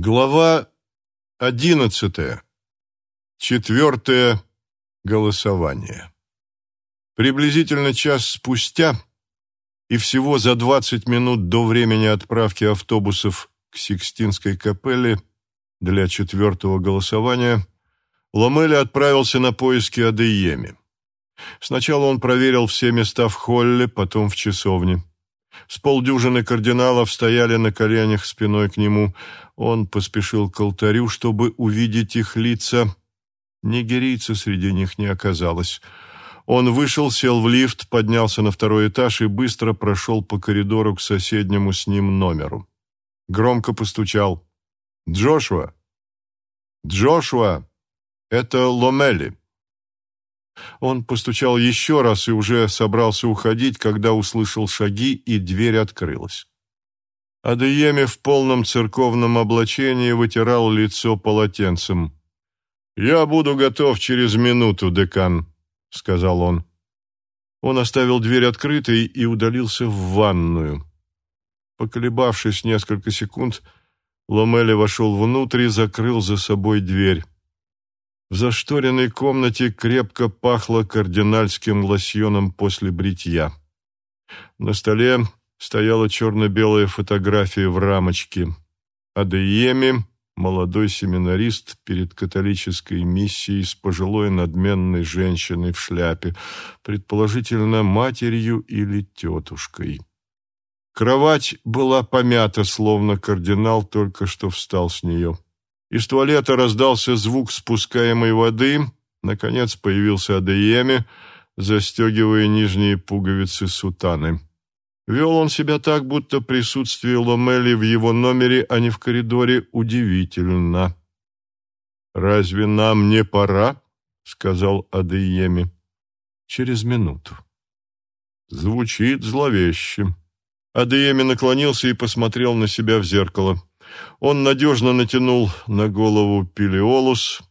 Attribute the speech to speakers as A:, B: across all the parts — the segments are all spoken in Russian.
A: Глава одиннадцатая. Четвертое голосование. Приблизительно час спустя и всего за двадцать минут до времени отправки автобусов к Сикстинской капелле для четвертого голосования Ломели отправился на поиски Адееми. Сначала он проверил все места в холле, потом в часовне. С полдюжины кардиналов стояли на коленях спиной к нему. Он поспешил к алтарю, чтобы увидеть их лица. Нигерийца среди них не оказалось. Он вышел, сел в лифт, поднялся на второй этаж и быстро прошел по коридору к соседнему с ним номеру. Громко постучал. «Джошуа! Джошуа! Это Ломели!» Он постучал еще раз и уже собрался уходить, когда услышал шаги, и дверь открылась. Адееми в полном церковном облачении вытирал лицо полотенцем. «Я буду готов через минуту, декан», — сказал он. Он оставил дверь открытой и удалился в ванную. Поколебавшись несколько секунд, Ломели вошел внутрь и закрыл за собой дверь. В зашторенной комнате крепко пахло кардинальским лосьоном после бритья. На столе стояла черно-белая фотография в рамочке. Адееми, молодой семинарист перед католической миссией с пожилой надменной женщиной в шляпе, предположительно матерью или тетушкой. Кровать была помята, словно кардинал только что встал с нее. Из туалета раздался звук спускаемой воды. Наконец появился Адееми, застегивая нижние пуговицы сутаны. Вел он себя так, будто присутствие Ломели в его номере, а не в коридоре, удивительно. «Разве нам не пора?» — сказал Адееми. «Через минуту». Звучит зловеще. Адееми наклонился и посмотрел на себя в зеркало. Он надежно натянул на голову пилиолус,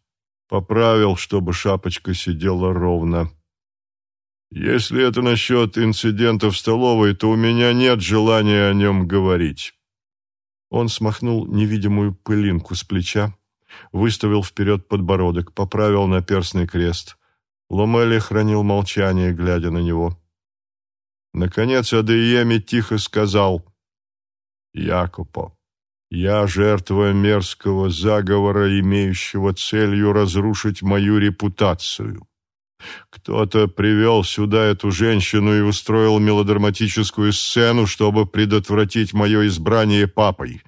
A: поправил, чтобы шапочка сидела ровно. «Если это насчет инцидента в столовой, то у меня нет желания о нем говорить». Он смахнул невидимую пылинку с плеча, выставил вперед подбородок, поправил наперстный крест. Ломели хранил молчание, глядя на него. Наконец Адееми тихо сказал «Якупо, я жертва мерзкого заговора, имеющего целью разрушить мою репутацию. Кто-то привел сюда эту женщину и устроил мелодраматическую сцену, чтобы предотвратить мое избрание папой.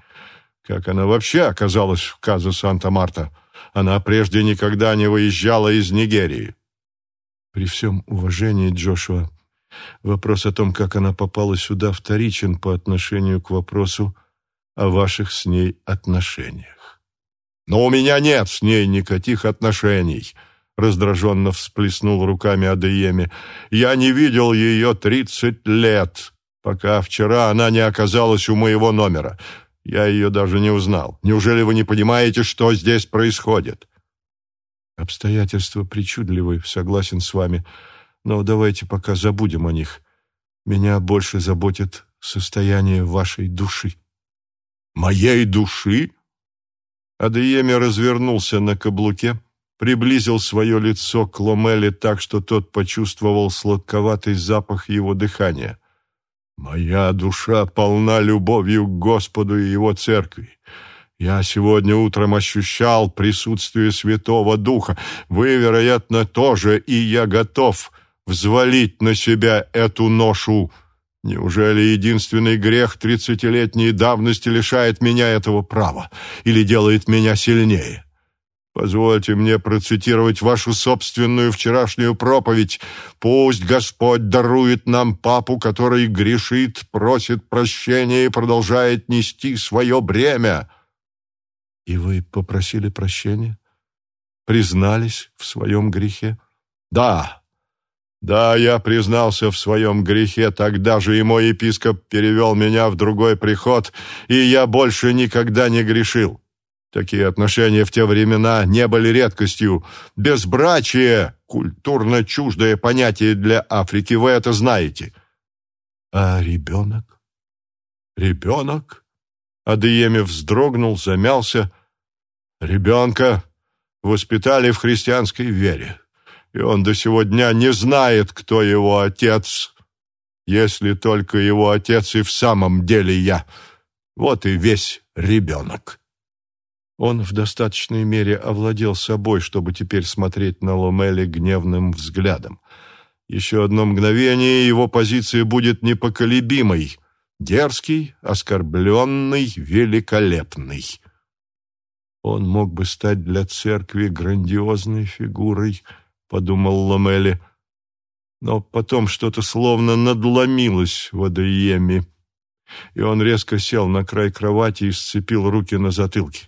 A: Как она вообще оказалась в Каза Санта-Марта? Она прежде никогда не выезжала из Нигерии. При всем уважении, Джошуа, вопрос о том, как она попала сюда, вторичен по отношению к вопросу, о ваших с ней отношениях. «Но у меня нет с ней никаких отношений», — раздраженно всплеснул руками Адееми. «Я не видел ее тридцать лет, пока вчера она не оказалась у моего номера. Я ее даже не узнал. Неужели вы не понимаете, что здесь происходит?» «Обстоятельства причудливы, согласен с вами, но давайте пока забудем о них. Меня больше заботит состояние вашей души» моей души?» Адееми развернулся на каблуке, приблизил свое лицо к Ломеле так, что тот почувствовал сладковатый запах его дыхания. «Моя душа полна любовью к Господу и Его церкви. Я сегодня утром ощущал присутствие Святого Духа. Вы, вероятно, тоже, и я готов взвалить на себя эту ношу». Неужели единственный грех тридцатилетней давности лишает меня этого права или делает меня сильнее? Позвольте мне процитировать вашу собственную вчерашнюю проповедь. Пусть Господь дарует нам папу, который грешит, просит прощения и продолжает нести свое бремя. И вы попросили прощения? Признались в своем грехе? Да, да, я признался в своем грехе, тогда же и мой епископ перевел меня в другой приход, и я больше никогда не грешил. Такие отношения в те времена не были редкостью. Безбрачие — культурно чуждое понятие для Африки, вы это знаете. А ребенок? Ребенок? Адееме вздрогнул, замялся. Ребенка воспитали в христианской вере, и он до сего дня не знает, кто его отец, если только его отец и в самом деле я. Вот и весь ребенок. Он в достаточной мере овладел собой, чтобы теперь смотреть на Ломели гневным взглядом. Еще одно мгновение, его позиция будет непоколебимой. Дерзкий, оскорбленный, великолепный. Он мог бы стать для церкви грандиозной фигурой, подумал Ломели. Но потом что-то словно надломилось в Адееме, и он резко сел на край кровати и сцепил руки на затылке.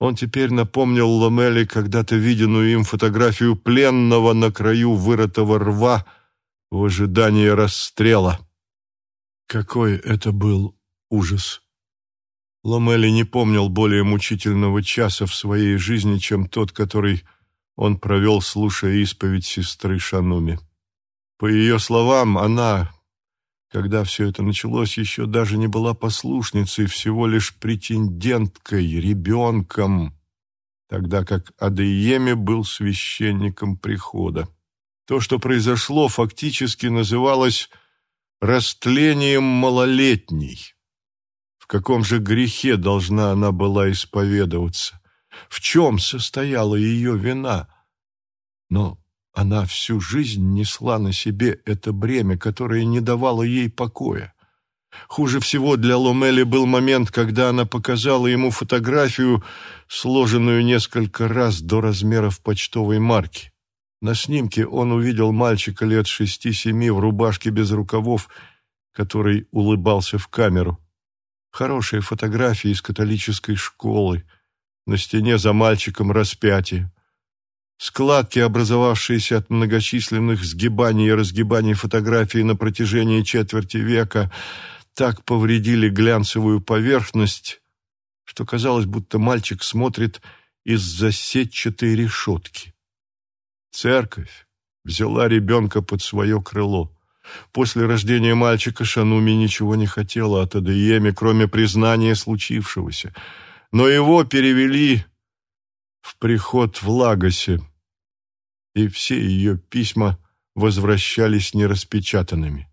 A: Он теперь напомнил Ламели когда-то виденную им фотографию пленного на краю вырытого рва в ожидании расстрела. Какой это был ужас! Ламели не помнил более мучительного часа в своей жизни, чем тот, который он провел, слушая исповедь сестры Шануми. По ее словам, она, когда все это началось, еще даже не была послушницей, всего лишь претенденткой, ребенком, тогда как Адееме был священником прихода. То, что произошло, фактически называлось растлением малолетней. В каком же грехе должна она была исповедоваться? В чем состояла ее вина? Но она всю жизнь несла на себе это бремя, которое не давало ей покоя. Хуже всего для Ломели был момент, когда она показала ему фотографию, сложенную несколько раз до размеров почтовой марки. На снимке он увидел мальчика лет шести-семи в рубашке без рукавов, который улыбался в камеру. Хорошая фотография из католической школы. На стене за мальчиком распятие. Складки, образовавшиеся от многочисленных сгибаний и разгибаний фотографий на протяжении четверти века, так повредили глянцевую поверхность, что казалось, будто мальчик смотрит из-за сетчатой решетки. Церковь взяла ребенка под свое крыло. После рождения мальчика Шануми ничего не хотела от Адееми, кроме признания случившегося. Но его перевели в приход в Лагосе, и все ее письма возвращались нераспечатанными.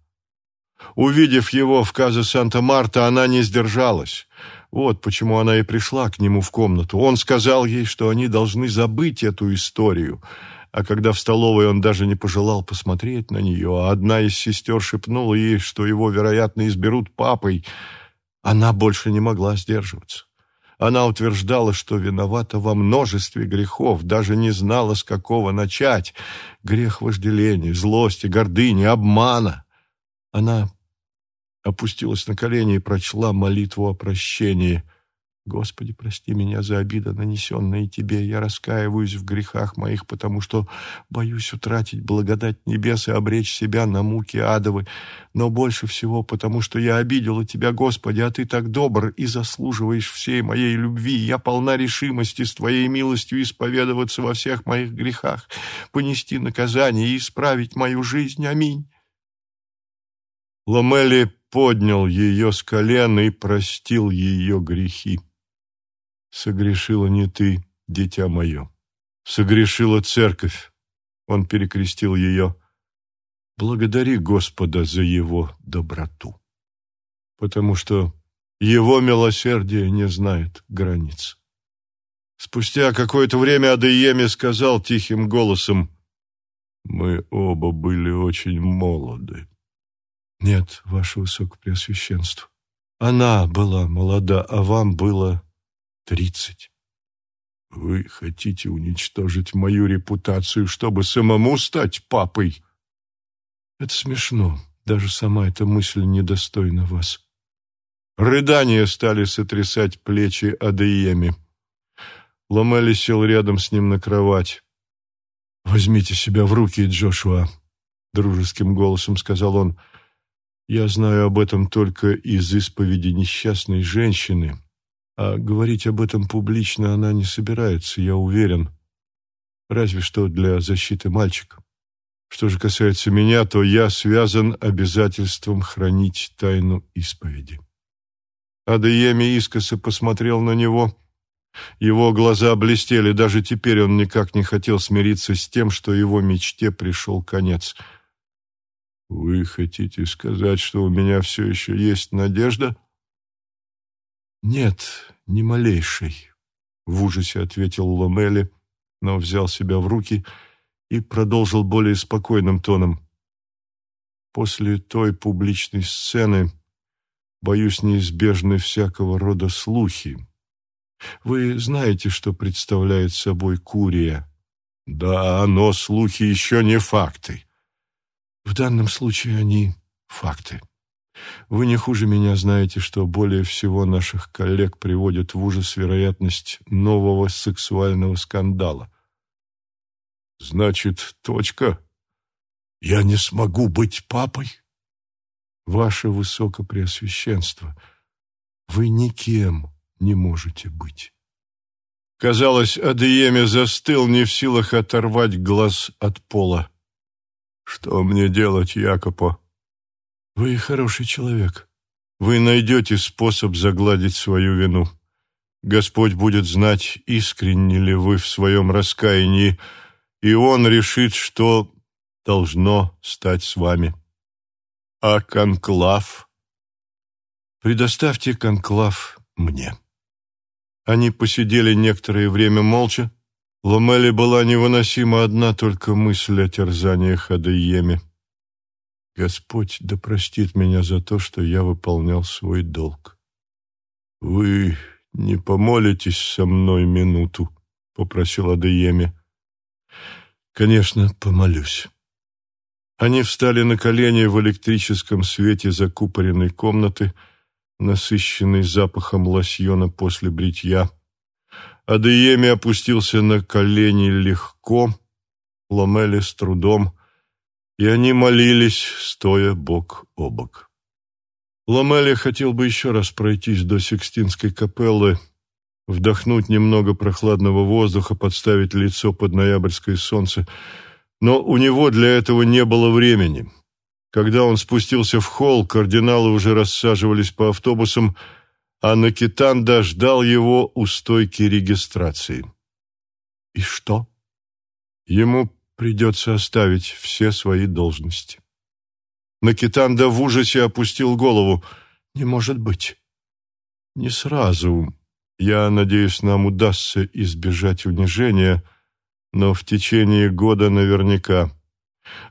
A: Увидев его в Казе Санта-Марта, она не сдержалась. Вот почему она и пришла к нему в комнату. Он сказал ей, что они должны забыть эту историю, а когда в столовой он даже не пожелал посмотреть на нее, а одна из сестер шепнула ей, что его, вероятно, изберут папой, она больше не могла сдерживаться. Она утверждала, что виновата во множестве грехов, даже не знала, с какого начать. Грех вожделения, злости, гордыни, обмана. Она опустилась на колени и прочла молитву о прощении – Господи, прости меня за обиды, нанесенные Тебе. Я раскаиваюсь в грехах моих, потому что боюсь утратить благодать небес и обречь себя на муки адовы. Но больше всего потому, что я обидела Тебя, Господи, а Ты так добр и заслуживаешь всей моей любви. Я полна решимости с Твоей милостью исповедоваться во всех моих грехах, понести наказание и исправить мою жизнь. Аминь. Ламели поднял ее с колен и простил ее грехи. Согрешила не ты, дитя мое. Согрешила церковь. Он перекрестил ее. Благодари Господа за его доброту. Потому что его милосердие не знает границ. Спустя какое-то время Адееме сказал тихим голосом, «Мы оба были очень молоды». «Нет, ваше высокопреосвященство, она была молода, а вам было тридцать. Вы хотите уничтожить мою репутацию, чтобы самому стать папой? Это смешно. Даже сама эта мысль недостойна вас. Рыдания стали сотрясать плечи Адееми. Ломели сел рядом с ним на кровать. «Возьмите себя в руки, Джошуа», — дружеским голосом сказал он. «Я знаю об этом только из исповеди несчастной женщины, а говорить об этом публично она не собирается, я уверен. Разве что для защиты мальчика. Что же касается меня, то я связан обязательством хранить тайну исповеди. Адееми искоса посмотрел на него. Его глаза блестели, даже теперь он никак не хотел смириться с тем, что его мечте пришел конец. «Вы хотите сказать, что у меня все еще есть надежда?» «Нет, ни малейшей», — в ужасе ответил Ломели, но взял себя в руки и продолжил более спокойным тоном. «После той публичной сцены, боюсь, неизбежны всякого рода слухи. Вы знаете, что представляет собой Курия?» «Да, но слухи еще не факты». «В данном случае они факты». Вы не хуже меня знаете, что более всего наших коллег приводит в ужас вероятность нового сексуального скандала. Значит, точка. Я не смогу быть папой? Ваше Высокопреосвященство, вы никем не можете быть. Казалось, Адееме застыл, не в силах оторвать глаз от пола. Что мне делать, Якопо? Вы хороший человек. Вы найдете способ загладить свою вину. Господь будет знать, искренне ли вы в своем раскаянии, и Он решит, что должно стать с вами. А конклав? Предоставьте конклав мне. Они посидели некоторое время молча. Ломели была невыносима одна только мысль о терзаниях Адееме. Господь да простит меня за то, что я выполнял свой долг. Вы не помолитесь со мной минуту, попросил Адееме. Конечно, помолюсь. Они встали на колени в электрическом свете закупоренной комнаты, насыщенной запахом лосьона после бритья. Адееми опустился на колени легко, Ломели с трудом, и они молились, стоя бок о бок. Ламели хотел бы еще раз пройтись до Сикстинской капеллы, вдохнуть немного прохладного воздуха, подставить лицо под ноябрьское солнце, но у него для этого не было времени. Когда он спустился в холл, кардиналы уже рассаживались по автобусам, а Накитанда ждал его у стойки регистрации. «И что?» Ему придется оставить все свои должности. Накитанда в ужасе опустил голову. «Не может быть!» «Не сразу. Я надеюсь, нам удастся избежать унижения, но в течение года наверняка.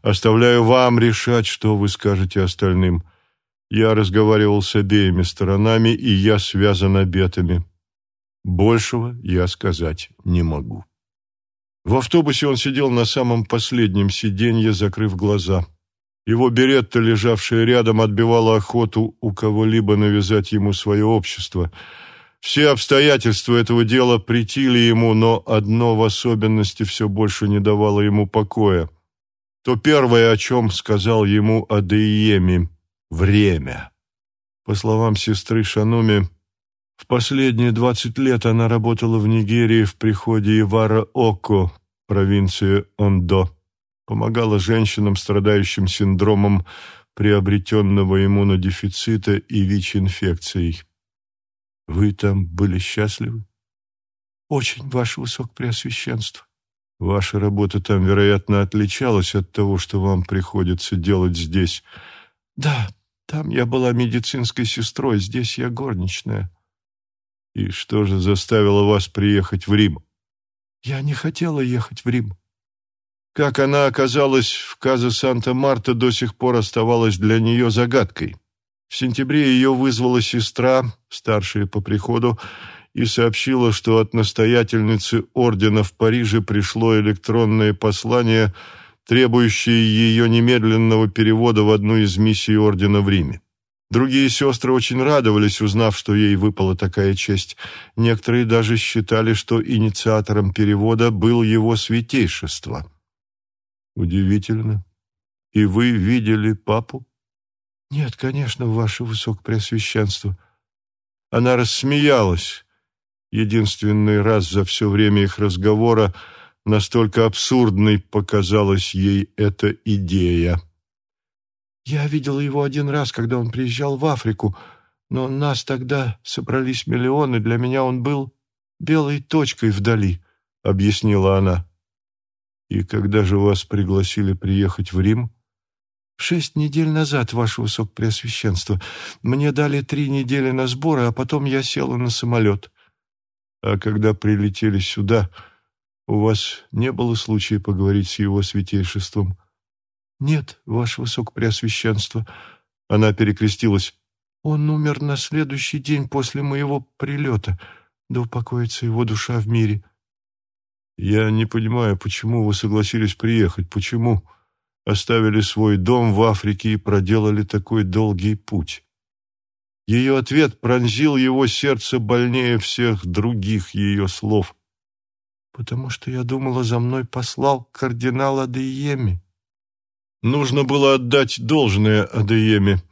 A: Оставляю вам решать, что вы скажете остальным. Я разговаривал с обеими сторонами, и я связан обетами. Большего я сказать не могу». В автобусе он сидел на самом последнем сиденье, закрыв глаза. Его беретта, лежавшая рядом, отбивала охоту у кого-либо навязать ему свое общество. Все обстоятельства этого дела притили ему, но одно в особенности все больше не давало ему покоя. То первое, о чем сказал ему Адеиеми — время. По словам сестры Шануми, в последние двадцать лет она работала в Нигерии в приходе Ивара Око, провинции Ондо, помогала женщинам, страдающим синдромом приобретенного иммунодефицита и ВИЧ-инфекцией. Вы там были счастливы? Очень, ваше высокопреосвященство. Ваша работа там, вероятно, отличалась от того, что вам приходится делать здесь. Да, там я была медицинской сестрой, здесь я горничная. И что же заставило вас приехать в Рим? Я не хотела ехать в Рим. Как она оказалась в Казе Санта-Марта, до сих пор оставалась для нее загадкой. В сентябре ее вызвала сестра, старшая по приходу, и сообщила, что от настоятельницы ордена в Париже пришло электронное послание, требующее ее немедленного перевода в одну из миссий ордена в Риме. Другие сестры очень радовались, узнав, что ей выпала такая честь. Некоторые даже считали, что инициатором перевода был его святейшество. Удивительно. И вы видели папу? Нет, конечно, ваше высокопреосвященство. Она рассмеялась. Единственный раз за все время их разговора настолько абсурдной показалась ей эта идея. Я видела его один раз, когда он приезжал в Африку, но нас тогда собрались миллионы, для меня он был белой точкой вдали», — объяснила она. «И когда же вас пригласили приехать в Рим?» «Шесть недель назад, ваше высокопреосвященство. Мне дали три недели на сборы, а потом я села на самолет». «А когда прилетели сюда, у вас не было случая поговорить с его святейшеством?» «Нет, ваше высокопреосвященство». Она перекрестилась. «Он умер на следующий день после моего прилета. Да упокоится его душа в мире». «Я не понимаю, почему вы согласились приехать? Почему оставили свой дом в Африке и проделали такой долгий путь?» Ее ответ пронзил его сердце больнее всех других ее слов. «Потому что я думала, за мной послал кардинал Адееми». Нужно было отдать должное Адееме.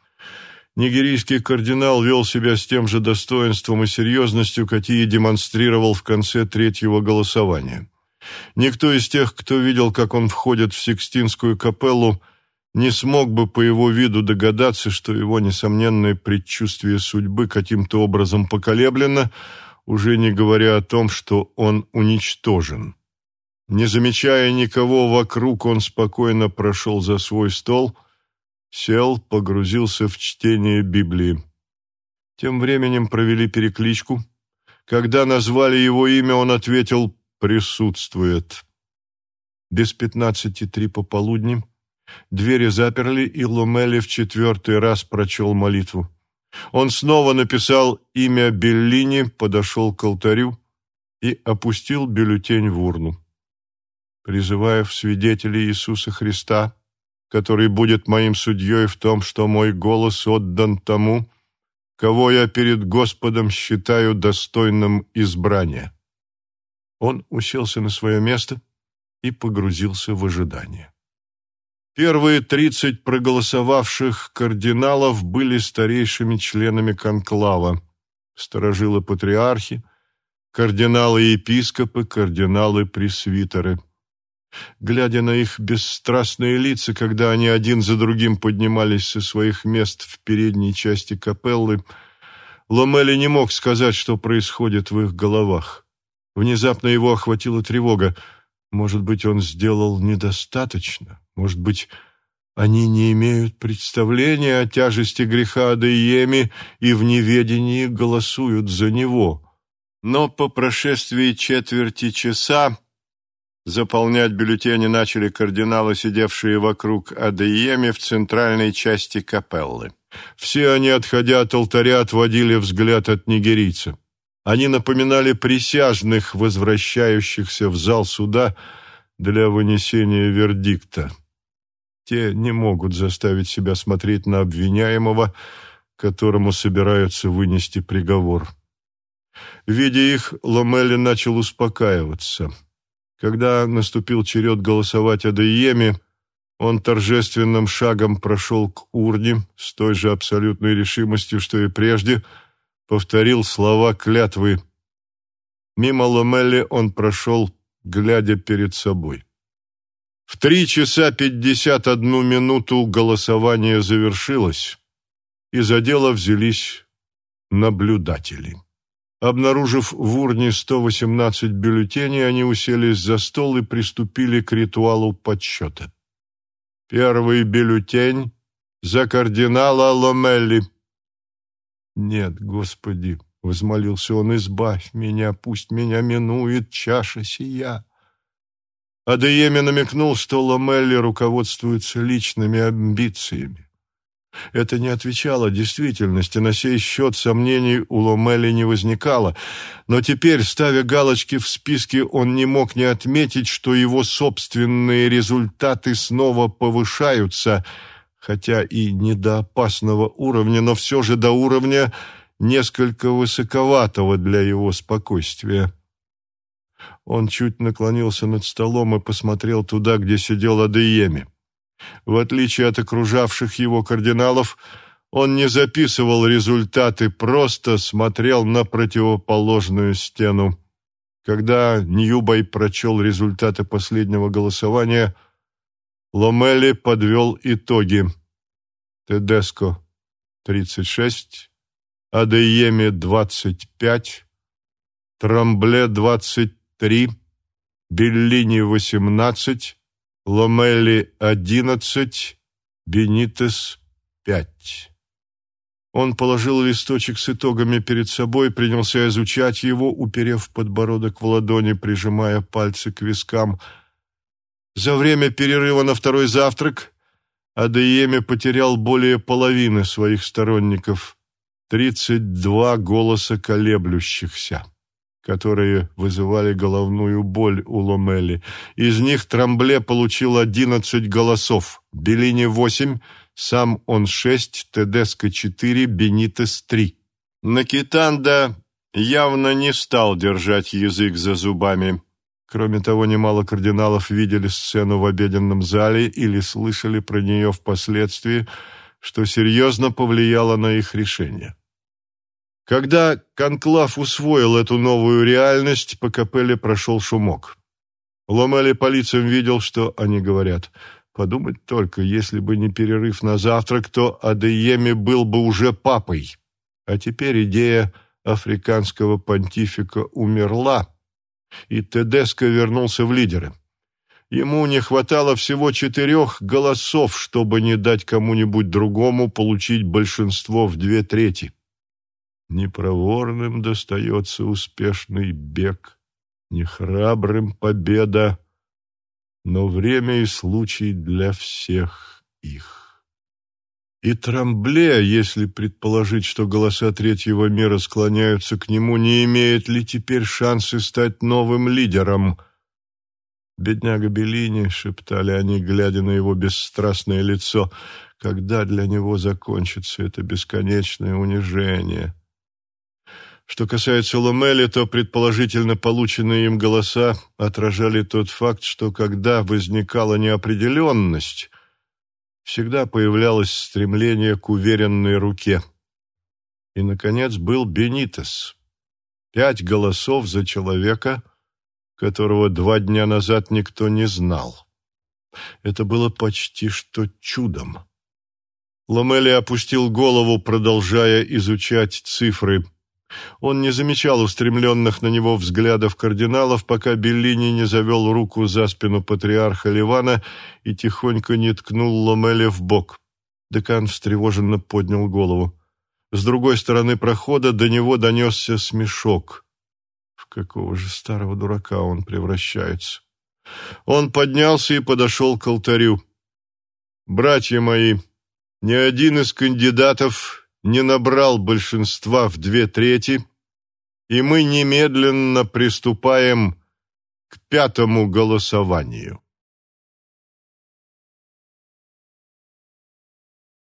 A: Нигерийский кардинал вел себя с тем же достоинством и серьезностью, какие демонстрировал в конце третьего голосования. Никто из тех, кто видел, как он входит в Сикстинскую капеллу, не смог бы по его виду догадаться, что его несомненное предчувствие судьбы каким-то образом поколеблено, уже не говоря о том, что он уничтожен. Не замечая никого вокруг, он спокойно прошел за свой стол, сел, погрузился в чтение Библии. Тем временем провели перекличку. Когда назвали его имя, он ответил «присутствует». Без пятнадцати три пополудни двери заперли, и Ломели в четвертый раз прочел молитву. Он снова написал имя Беллини, подошел к алтарю и опустил бюллетень в урну призывая в свидетели Иисуса Христа, который будет моим судьей в том, что мой голос отдан тому, кого я перед Господом считаю достойным избрания. Он уселся на свое место и погрузился в ожидание. Первые тридцать проголосовавших кардиналов были старейшими членами конклава, сторожилы-патриархи, кардиналы-епископы, кардиналы-пресвитеры – Глядя на их бесстрастные лица, когда они один за другим поднимались со своих мест в передней части капеллы, Ломели не мог сказать, что происходит в их головах. Внезапно его охватила тревога. Может быть, он сделал недостаточно? Может быть, они не имеют представления о тяжести греха Адееми и в неведении голосуют за него? Но по прошествии четверти часа Заполнять бюллетени начали кардиналы, сидевшие вокруг Адееми в центральной части капеллы. Все они, отходя от алтаря, отводили взгляд от нигерийца. Они напоминали присяжных, возвращающихся в зал суда для вынесения вердикта. Те не могут заставить себя смотреть на обвиняемого, которому собираются вынести приговор. Видя их, Ломели начал успокаиваться – когда наступил черед голосовать о Дейеме, он торжественным шагом прошел к урне с той же абсолютной решимостью, что и прежде, повторил слова клятвы. Мимо Ломелли он прошел, глядя перед собой. В три часа пятьдесят одну минуту голосование завершилось, и за дело взялись наблюдатели. Обнаружив в урне 118 бюллетеней, они уселись за стол и приступили к ритуалу подсчета. Первый бюллетень за кардинала Ломелли. «Нет, Господи!» — возмолился он, — «избавь меня, пусть меня минует чаша сия». Адееме намекнул, что Ломелли руководствуется личными амбициями. Это не отвечало действительности, на сей счет сомнений у Ломели не возникало, но теперь, ставя галочки в списке, он не мог не отметить, что его собственные результаты снова повышаются, хотя и не до опасного уровня, но все же до уровня несколько высоковатого для его спокойствия. Он чуть наклонился над столом и посмотрел туда, где сидел Адееми. В отличие от окружавших его кардиналов, он не записывал результаты, просто смотрел на противоположную стену. Когда Ньюбай прочел результаты последнего голосования, Ломели подвел итоги. Тедеско – 36, Адееме – 25, Трамбле – 23, Беллини – 18, Ломелли – 11, Бенитес – 5. Он положил листочек с итогами перед собой, принялся изучать его, уперев подбородок в ладони, прижимая пальцы к вискам. За время перерыва на второй завтрак Адееме потерял более половины своих сторонников, тридцать два голоса колеблющихся, которые вызывали головную боль у Ломели. Из них Трамбле получил одиннадцать голосов, Беллини – восемь, сам он шесть, Тедеско четыре, Бенитес три. Накитанда явно не стал держать язык за зубами. Кроме того, немало кардиналов видели сцену в обеденном зале или слышали про нее впоследствии, что серьезно повлияло на их решение. Когда Конклав усвоил эту новую реальность, по капелле прошел шумок. Ломели по лицам видел, что они говорят – Подумать только, если бы не перерыв на завтрак, то Адееми был бы уже папой. А теперь идея африканского понтифика умерла, и Тедеско вернулся в лидеры. Ему не хватало всего четырех голосов, чтобы не дать кому-нибудь другому получить большинство в две трети. Непроворным достается успешный бег, нехрабрым победа, но время и случай для всех их. И Трамбле, если предположить, что голоса третьего мира склоняются к нему, не имеет ли теперь шансы стать новым лидером? «Бедняга Беллини», — шептали они, глядя на его бесстрастное лицо, — «когда для него закончится это бесконечное унижение?» Что касается Ломели, то предположительно полученные им голоса отражали тот факт, что когда возникала неопределенность, всегда появлялось стремление к уверенной руке. И, наконец, был Бенитес. Пять голосов за человека, которого два дня назад никто не знал. Это было почти что чудом. Ломели опустил голову, продолжая изучать цифры – он не замечал устремленных на него взглядов кардиналов, пока Беллини не завел руку за спину патриарха Ливана и тихонько не ткнул Ломеле в бок. Декан встревоженно поднял голову. С другой стороны прохода до него донесся смешок. В какого же старого дурака он превращается? Он поднялся и подошел к алтарю. «Братья мои, ни один из кандидатов не набрал большинства в две трети, и мы немедленно приступаем к пятому голосованию.